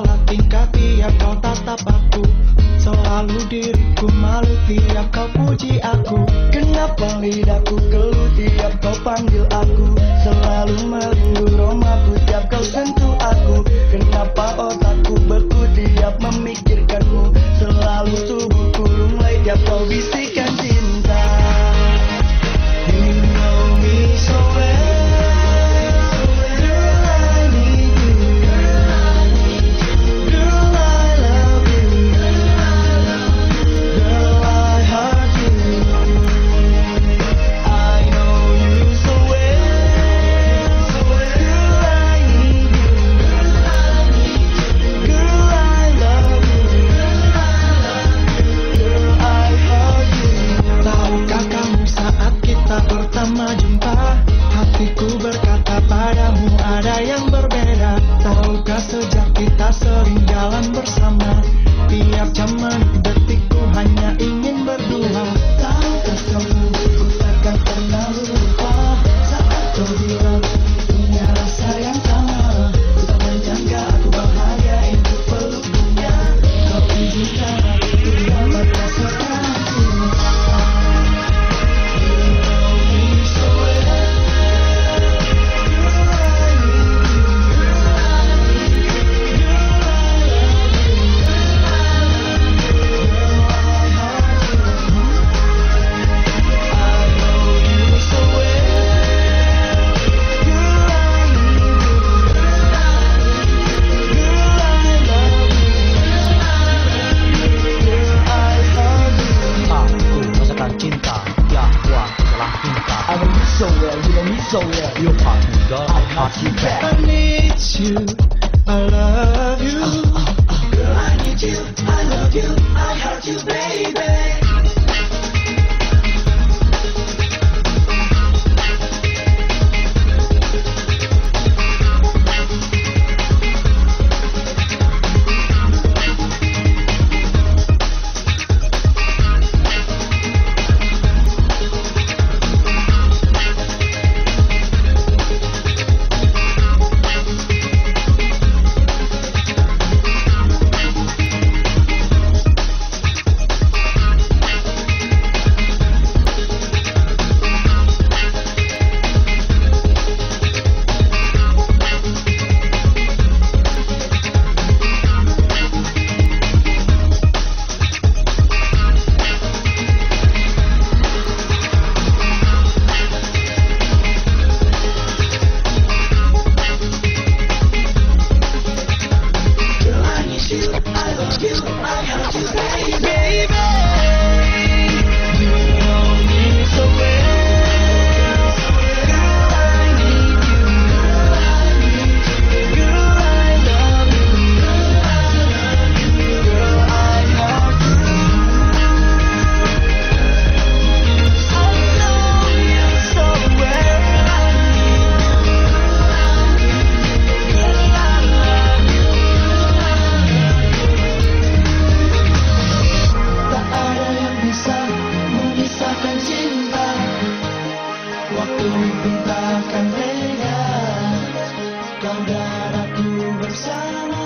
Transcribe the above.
Tolak tingkah tiap kau tatap aku. Selalu diriku malu tiap kau puji aku. Kenapa lidahku keluh tiap kau panggil aku? Selalu malu romaku tiap kau sentuh aku. Kenapa otak so well, you know me so well. You'll pop me, dog. I'll pop you back. I need you. I love saudaraku bersama.